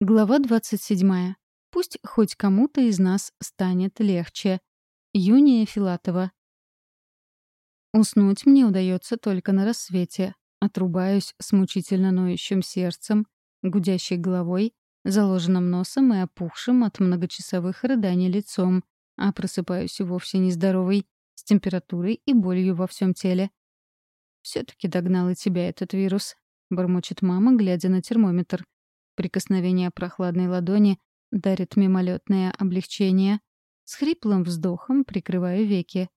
Глава 27. Пусть хоть кому-то из нас станет легче. Юния Филатова. Уснуть мне удается только на рассвете. Отрубаюсь с мучительно ноющим сердцем, гудящей головой, заложенным носом и опухшим от многочасовых рыданий лицом, а просыпаюсь вовсе нездоровой, с температурой и болью во всем теле. «Все-таки догнал и тебя этот вирус», — бормочет мама, глядя на термометр — Прикосновение прохладной ладони дарит мимолетное облегчение. С хриплым вздохом прикрываю веки.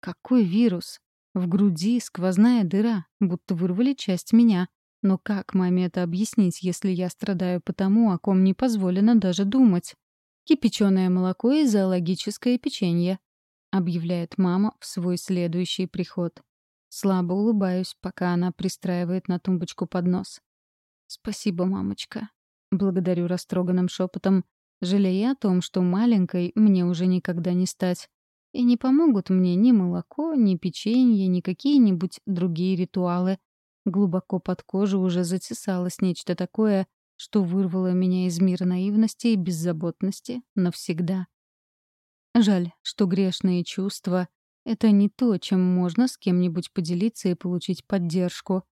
Какой вирус? В груди сквозная дыра, будто вырвали часть меня. Но как маме это объяснить, если я страдаю по тому, о ком не позволено даже думать? Кипяченое молоко и зоологическое печенье, объявляет мама в свой следующий приход. Слабо улыбаюсь, пока она пристраивает на тумбочку поднос. «Спасибо, мамочка. Благодарю растроганным шепотом, жалея о том, что маленькой мне уже никогда не стать. И не помогут мне ни молоко, ни печенье, ни какие-нибудь другие ритуалы. Глубоко под кожу уже затесалось нечто такое, что вырвало меня из мира наивности и беззаботности навсегда. Жаль, что грешные чувства — это не то, чем можно с кем-нибудь поделиться и получить поддержку.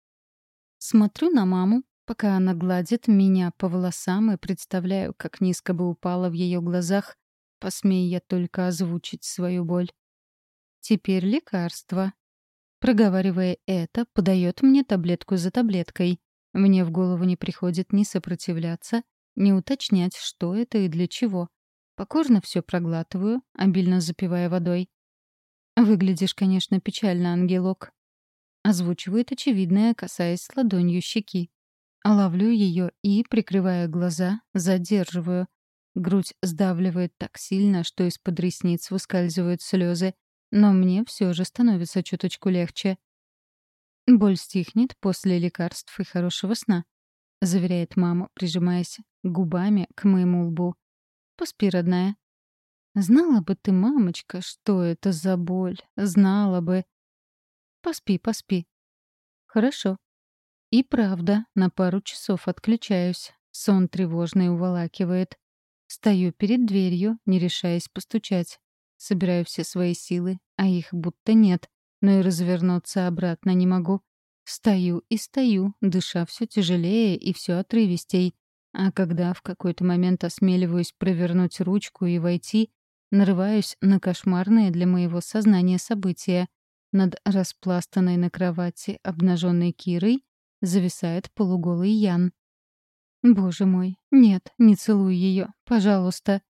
Смотрю на маму, Пока она гладит меня по волосам и представляю, как низко бы упала в ее глазах, посмея я только озвучить свою боль. Теперь лекарство. Проговаривая это, подает мне таблетку за таблеткой. Мне в голову не приходит ни сопротивляться, ни уточнять, что это и для чего. Покорно все проглатываю, обильно запивая водой. «Выглядишь, конечно, печально, ангелок», — озвучивает очевидное, касаясь ладонью щеки. Ловлю ее и, прикрывая глаза, задерживаю. Грудь сдавливает так сильно, что из-под ресниц выскальзывают слезы, но мне все же становится чуточку легче. «Боль стихнет после лекарств и хорошего сна», — заверяет мама, прижимаясь губами к моему лбу. «Поспи, родная». «Знала бы ты, мамочка, что это за боль, знала бы». «Поспи, поспи». «Хорошо», и правда, на пару часов отключаюсь. Сон тревожный уволакивает. Стою перед дверью, не решаясь постучать. Собираю все свои силы, а их будто нет, но и развернуться обратно не могу. Стою и стою, дыша все тяжелее и все отрывистей. А когда в какой-то момент осмеливаюсь провернуть ручку и войти, нарываюсь на кошмарные для моего сознания события. Над распластанной на кровати обнаженной Кирой зависает полуголый Ян. «Боже мой, нет, не целуй ее, пожалуйста».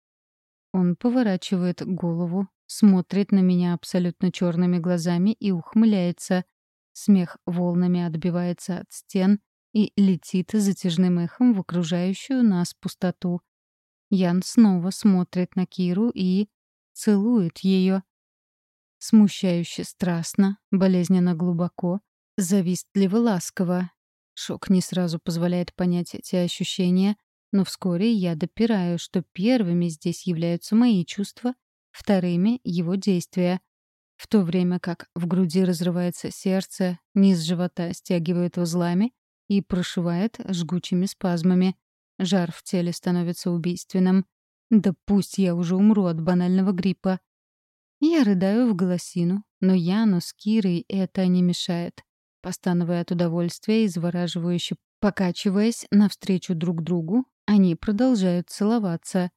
Он поворачивает голову, смотрит на меня абсолютно черными глазами и ухмыляется. Смех волнами отбивается от стен и летит затяжным эхом в окружающую нас пустоту. Ян снова смотрит на Киру и целует ее. Смущающе страстно, болезненно глубоко, завистливо ласково, Шок не сразу позволяет понять эти ощущения, но вскоре я допираю, что первыми здесь являются мои чувства, вторыми — его действия. В то время как в груди разрывается сердце, низ живота стягивает узлами и прошивает жгучими спазмами. Жар в теле становится убийственным. Да пусть я уже умру от банального гриппа. Я рыдаю в голосину, но Яну с Кирой это не мешает постановая от удовольствия и завораживающе покачиваясь навстречу друг другу, они продолжают целоваться.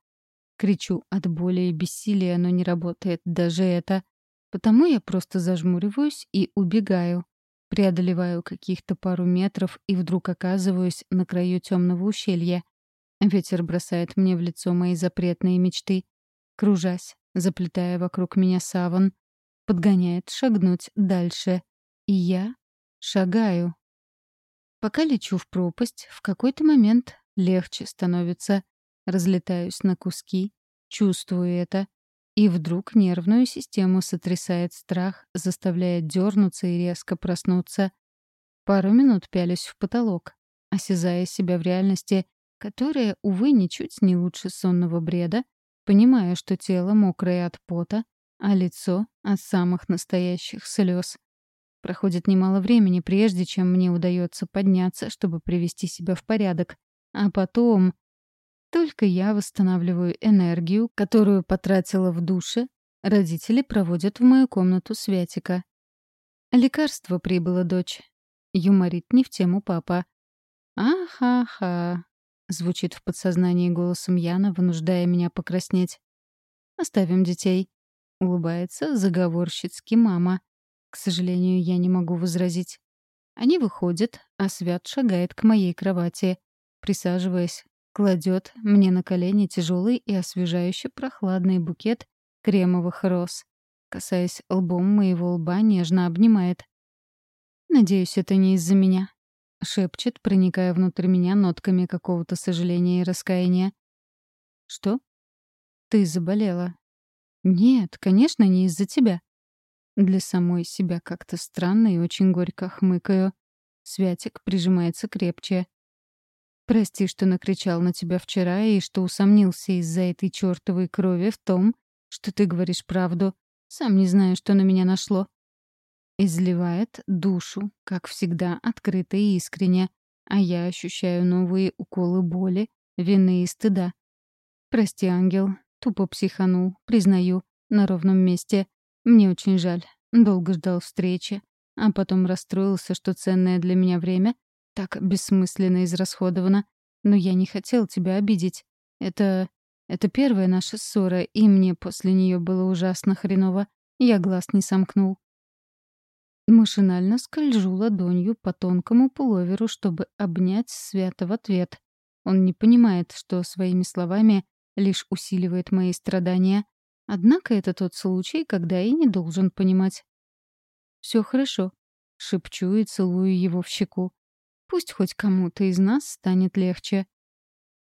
Кричу от боли и бессилия, но не работает даже это. Потому я просто зажмуриваюсь и убегаю. Преодолеваю каких-то пару метров и вдруг оказываюсь на краю темного ущелья. Ветер бросает мне в лицо мои запретные мечты. Кружась, заплетая вокруг меня саван, подгоняет шагнуть дальше. И я Шагаю. Пока лечу в пропасть, в какой-то момент легче становится. Разлетаюсь на куски, чувствую это. И вдруг нервную систему сотрясает страх, заставляя дернуться и резко проснуться. Пару минут пялюсь в потолок, осязая себя в реальности, которая, увы, ничуть не лучше сонного бреда, понимая, что тело мокрое от пота, а лицо — от самых настоящих слез. Проходит немало времени, прежде чем мне удается подняться, чтобы привести себя в порядок. А потом... Только я восстанавливаю энергию, которую потратила в душе, родители проводят в мою комнату Святика. «Лекарство прибыло, дочь». Юморит не в тему папа. «Ахаха», — звучит в подсознании голосом Яна, вынуждая меня покраснеть. «Оставим детей», — улыбается заговорщицки мама. К сожалению, я не могу возразить. Они выходят, а Свят шагает к моей кровати. Присаживаясь, кладет мне на колени тяжелый и освежающий прохладный букет кремовых роз. Касаясь лбом моего лба, нежно обнимает. «Надеюсь, это не из-за меня», — шепчет, проникая внутрь меня нотками какого-то сожаления и раскаяния. «Что?» «Ты заболела». «Нет, конечно, не из-за тебя». Для самой себя как-то странно и очень горько хмыкаю. Святик прижимается крепче. «Прости, что накричал на тебя вчера и что усомнился из-за этой чертовой крови в том, что ты говоришь правду. Сам не знаю, что на меня нашло. Изливает душу, как всегда, открыто и искренне, а я ощущаю новые уколы боли, вины и стыда. Прости, ангел, тупо психанул, признаю, на ровном месте. Мне очень жаль, долго ждал встречи, а потом расстроился, что ценное для меня время так бессмысленно израсходовано. Но я не хотел тебя обидеть. Это... это первая наша ссора, и мне после нее было ужасно хреново. Я глаз не сомкнул. Машинально скольжу ладонью по тонкому пуловеру, чтобы обнять Свята в ответ. Он не понимает, что своими словами лишь усиливает мои страдания. Однако это тот случай, когда и не должен понимать. Все хорошо», — шепчу и целую его в щеку. «Пусть хоть кому-то из нас станет легче».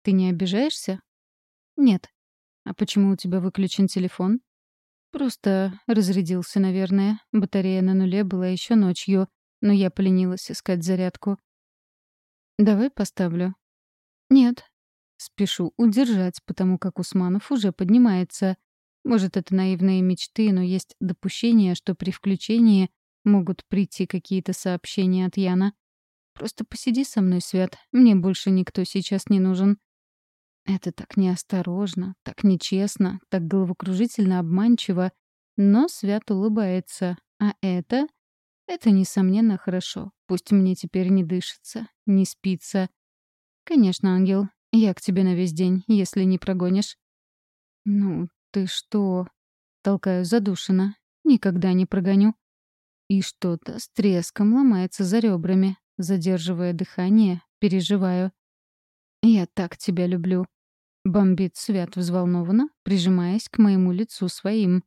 «Ты не обижаешься?» «Нет». «А почему у тебя выключен телефон?» Просто разрядился, наверное. Батарея на нуле была еще ночью, но я поленилась искать зарядку. «Давай поставлю». «Нет». Спешу удержать, потому как Усманов уже поднимается. Может, это наивные мечты, но есть допущение, что при включении могут прийти какие-то сообщения от Яна. Просто посиди со мной, Свят. Мне больше никто сейчас не нужен. Это так неосторожно, так нечестно, так головокружительно обманчиво. Но Свят улыбается. А это... Это, несомненно, хорошо. Пусть мне теперь не дышится, не спится. Конечно, ангел, я к тебе на весь день, если не прогонишь. Ну, ты что? Толкаю задушенно. Никогда не прогоню. И что-то с треском ломается за ребрами. Задерживая дыхание, переживаю. Я так тебя люблю. Бомбит Свят взволнованно, прижимаясь к моему лицу своим.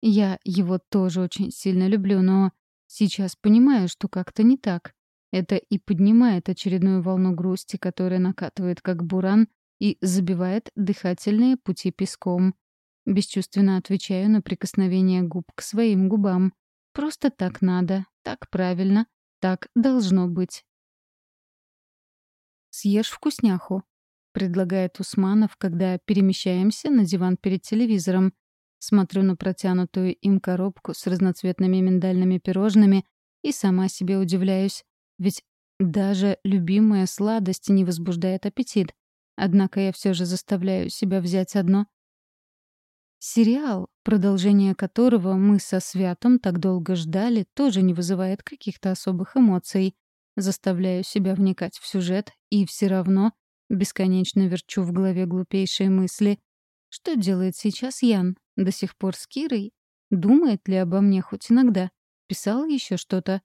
Я его тоже очень сильно люблю, но сейчас понимаю, что как-то не так. Это и поднимает очередную волну грусти, которая накатывает как буран и забивает дыхательные пути песком. Бесчувственно отвечаю на прикосновение губ к своим губам. Просто так надо, так правильно, так должно быть. Съешь вкусняху, предлагает Усманов, когда перемещаемся на диван перед телевизором. Смотрю на протянутую им коробку с разноцветными миндальными пирожными и сама себе удивляюсь. Ведь даже любимая сладость не возбуждает аппетит. Однако я все же заставляю себя взять одно. Сериал, продолжение которого мы со Святом так долго ждали, тоже не вызывает каких-то особых эмоций. Заставляю себя вникать в сюжет и все равно Бесконечно верчу в голове глупейшие мысли. Что делает сейчас Ян? До сих пор с Кирой? Думает ли обо мне хоть иногда? Писал еще что-то?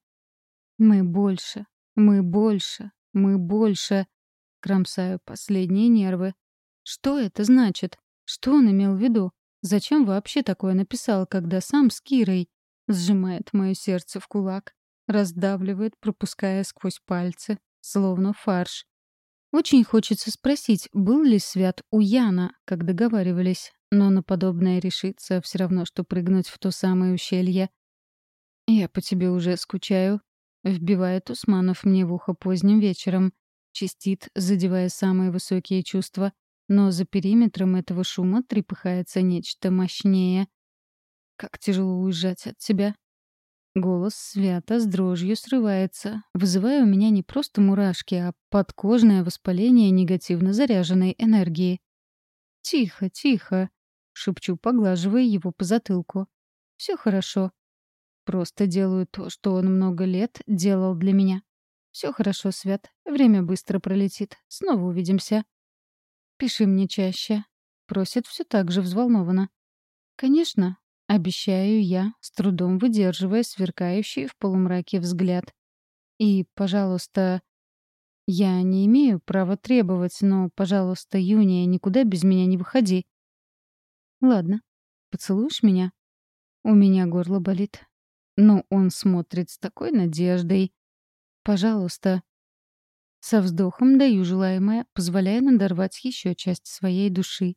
Мы больше, мы больше, мы больше. Кромсаю последние нервы. Что это значит? Что он имел в виду? Зачем вообще такое написал, когда сам с Кирой? Сжимает мое сердце в кулак, раздавливает, пропуская сквозь пальцы, словно фарш. Очень хочется спросить, был ли Свят у Яна, как договаривались, но на подобное решиться все равно, что прыгнуть в то самое ущелье. «Я по тебе уже скучаю», — вбивает Усманов мне в ухо поздним вечером. Чистит, задевая самые высокие чувства, но за периметром этого шума трепыхается нечто мощнее. Как тяжело уезжать от тебя. Голос свято с дрожью срывается, вызывая у меня не просто мурашки, а подкожное воспаление негативно заряженной энергии. «Тихо, тихо», — шепчу, поглаживая его по затылку. «Все хорошо. Просто делаю то, что он много лет делал для меня. Все хорошо, Свят. Время быстро пролетит. Снова увидимся». «Пиши мне чаще», — просит все так же взволнованно. «Конечно, Обещаю я, с трудом выдерживая сверкающий в полумраке взгляд. И, пожалуйста, я не имею права требовать, но, пожалуйста, Юния, никуда без меня не выходи. Ладно, поцелуешь меня? У меня горло болит. Но он смотрит с такой надеждой. Пожалуйста. Со вздохом даю желаемое, позволяя надорвать еще часть своей души.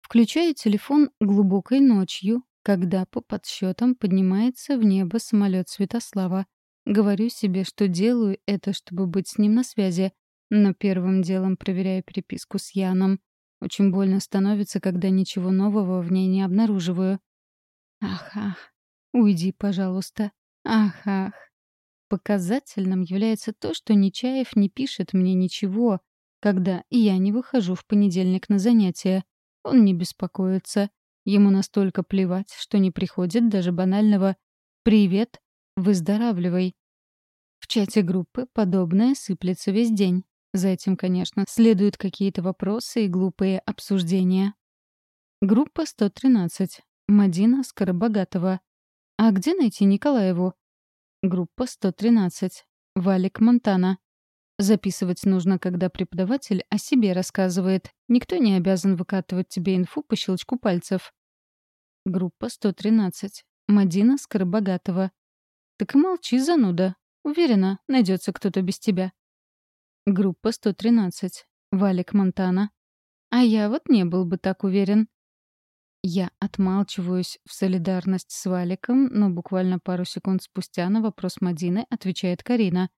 Включаю телефон глубокой ночью, когда по подсчетам поднимается в небо самолет Святослава. Говорю себе, что делаю это, чтобы быть с ним на связи, но первым делом проверяю переписку с Яном. Очень больно становится, когда ничего нового в ней не обнаруживаю. Ах, ах, уйди, пожалуйста. Ах, ах. Показательным является то, что Нечаев не пишет мне ничего, когда я не выхожу в понедельник на занятия. Он не беспокоится. Ему настолько плевать, что не приходит даже банального «Привет, выздоравливай». В чате группы подобное сыплется весь день. За этим, конечно, следуют какие-то вопросы и глупые обсуждения. Группа 113. Мадина Скоробогатова. А где найти Николаеву? Группа 113. Валик Монтана. Записывать нужно, когда преподаватель о себе рассказывает. Никто не обязан выкатывать тебе инфу по щелчку пальцев. Группа 113. Мадина Скоробогатова. Так молчи, зануда. Уверена, найдется кто-то без тебя. Группа 113. Валик Монтана. А я вот не был бы так уверен. Я отмалчиваюсь в солидарность с Валиком, но буквально пару секунд спустя на вопрос Мадины отвечает Карина.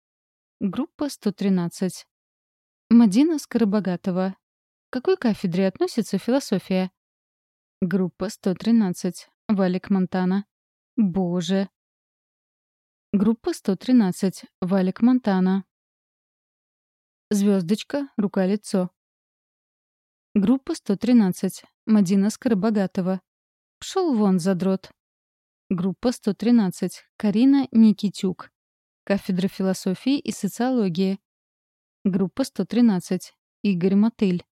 Группа 113. Мадина Скоробогатова. К какой кафедре относится философия? Группа 113. Валик Монтана. Боже. Группа 113. Валик Монтана. Звездочка, рука-лицо. Группа 113. Мадина Скоробогатова. Пшел вон, задрот. Группа 113. Карина Никитюк. Кафедра философии и социологии. Группа 113. Игорь Мотыль.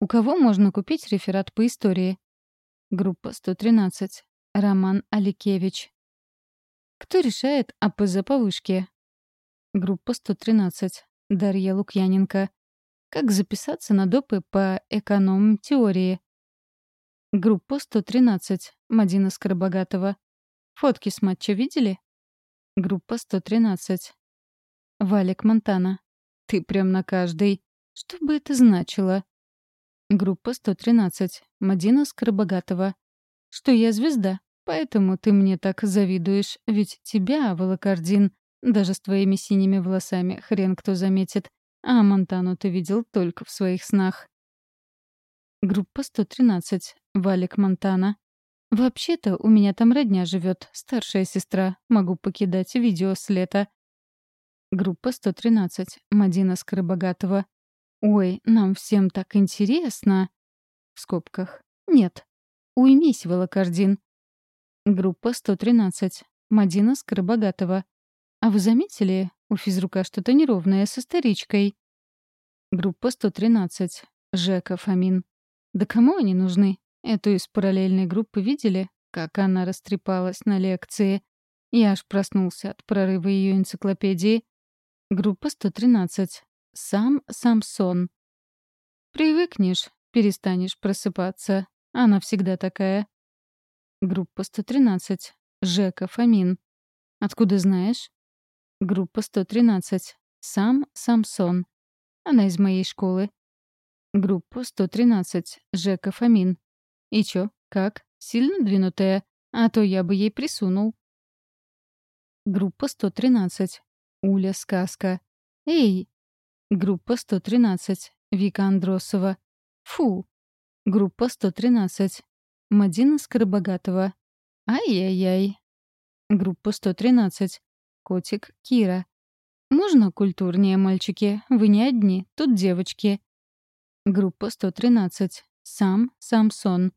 У кого можно купить реферат по истории? Группа 113. Роман Аликевич. Кто решает АПЗ по вышке? Группа 113. Дарья Лукьяненко. Как записаться на допы по эконом-теории? Группа 113. Мадина Скоробогатова. Фотки с матча видели? Группа 113. Валик Монтана. Ты прям на каждой. Что бы это значило? Группа 113. Мадина Скоробогатова. Что я звезда, поэтому ты мне так завидуешь, ведь тебя, Волокордин, даже с твоими синими волосами хрен кто заметит, а Монтану ты видел только в своих снах. Группа 113. Валик Монтана. Вообще-то у меня там родня живет, старшая сестра. Могу покидать видео с лета. Группа 113. Мадина Скоробогатова. Ой, нам всем так интересно. В скобках. Нет. Уймись, Волокордин. Группа 113. Мадина Скоробогатова. А вы заметили, у физрука что-то неровное со старичкой? Группа 113. Жека Фомин. Да кому они нужны? Эту из параллельной группы видели, как она растрепалась на лекции? Я аж проснулся от прорыва ее энциклопедии. Группа 113. Сам Самсон. Привыкнешь, перестанешь просыпаться. Она всегда такая. Группа 113. Жека Фомин. Откуда знаешь? Группа 113. Сам Самсон. Она из моей школы. Группа 113. Жека Фомин. И чё, как? Сильно двинутая? А то я бы ей присунул. Группа 113. Уля Сказка. Эй! Группа 113. Вика Андросова. Фу! Группа 113. Мадина Скоробогатова. Ай-яй-яй. Группа 113. Котик Кира. «Можно культурнее, мальчики? Вы не одни, тут девочки». Группа 113. Сам Самсон.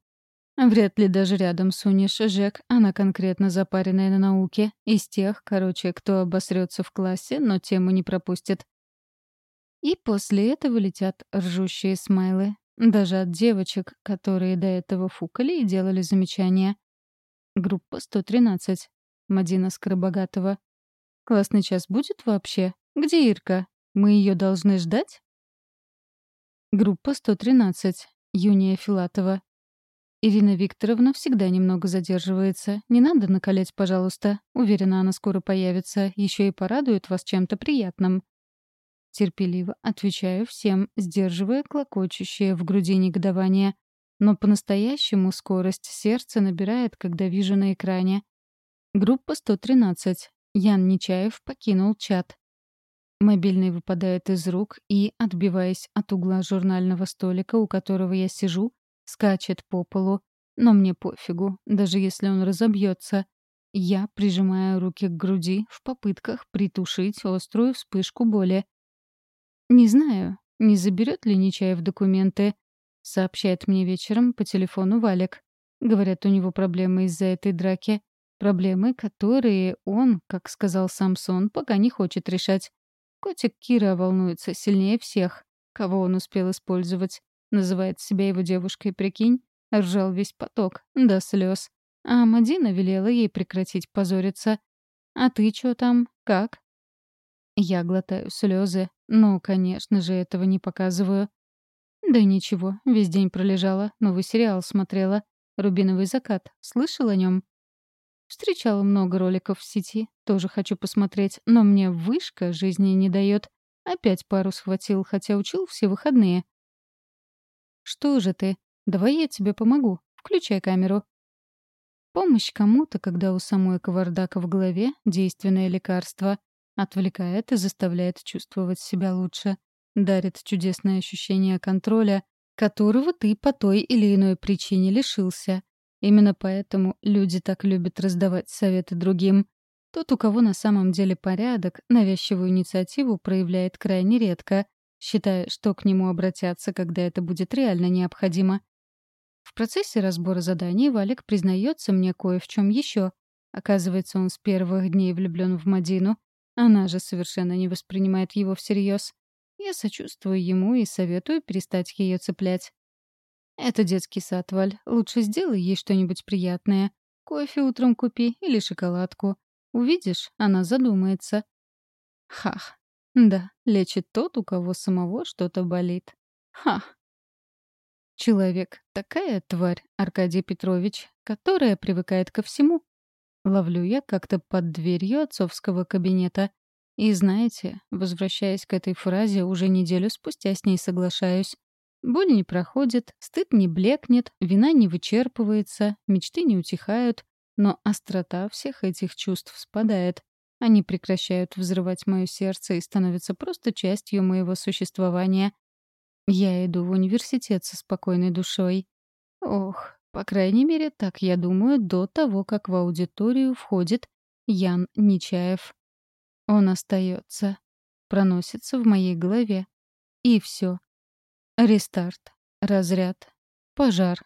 Вряд ли даже рядом сунешь Жек, она конкретно запаренная на науке. Из тех, короче, кто обосрется в классе, но тему не пропустит. И после этого летят ржущие смайлы. Даже от девочек, которые до этого фукали и делали замечания. Группа 113. Мадина Скоробогатова. «Классный час будет вообще? Где Ирка? Мы ее должны ждать?» Группа 113. Юния Филатова. Ирина Викторовна всегда немного задерживается. Не надо накалять, пожалуйста. Уверена, она скоро появится. Еще и порадует вас чем-то приятным. Терпеливо отвечаю всем, сдерживая клокочущее в груди негодование. Но по-настоящему скорость сердца набирает, когда вижу на экране. Группа 113. Ян Нечаев покинул чат. Мобильный выпадает из рук и, отбиваясь от угла журнального столика, у которого я сижу, скачет по полу. Но мне пофигу, даже если он разобьется. Я прижимаю руки к груди в попытках притушить острую вспышку боли. «Не знаю, не заберет ли Нечаев документы», — сообщает мне вечером по телефону Валик. Говорят, у него проблемы из-за этой драки. Проблемы, которые он, как сказал Самсон, пока не хочет решать. Котик Кира волнуется сильнее всех, кого он успел использовать. Называет себя его девушкой, прикинь. Ржал весь поток, до слез. А Мадина велела ей прекратить позориться. «А ты чё там? Как?» Я глотаю слезы, но, конечно же, этого не показываю. Да ничего, весь день пролежала, новый сериал смотрела. «Рубиновый закат». Слышал о нем? Встречала много роликов в сети, тоже хочу посмотреть, но мне вышка жизни не дает. Опять пару схватил, хотя учил все выходные. «Что же ты? Давай я тебе помогу. Включай камеру». Помощь кому-то, когда у самой кавардака в голове — действенное лекарство. Отвлекает и заставляет чувствовать себя лучше. Дарит чудесное ощущение контроля, которого ты по той или иной причине лишился. Именно поэтому люди так любят раздавать советы другим. Тот, у кого на самом деле порядок, навязчивую инициативу проявляет крайне редко, считая, что к нему обратятся, когда это будет реально необходимо. В процессе разбора заданий Валик признается мне кое в чем еще. Оказывается, он с первых дней влюблен в Мадину. Она же совершенно не воспринимает его всерьез. Я сочувствую ему и советую перестать ее цеплять. «Это детский сад, Валь. Лучше сделай ей что-нибудь приятное. Кофе утром купи или шоколадку. Увидишь, она задумается». Хах. Да, лечит тот, у кого самого что-то болит. Ха. Человек — такая тварь, Аркадий Петрович, которая привыкает ко всему. Ловлю я как-то под дверью отцовского кабинета. И знаете, возвращаясь к этой фразе, уже неделю спустя с ней соглашаюсь. Боль не проходит, стыд не блекнет, вина не вычерпывается, мечты не утихают, но острота всех этих чувств спадает. Они прекращают взрывать мое сердце и становятся просто частью моего существования. Я иду в университет со спокойной душой. Ох, по крайней мере, так я думаю до того, как в аудиторию входит Ян Нечаев. Он остается, проносится в моей голове. И все. Рестарт, разряд, пожар,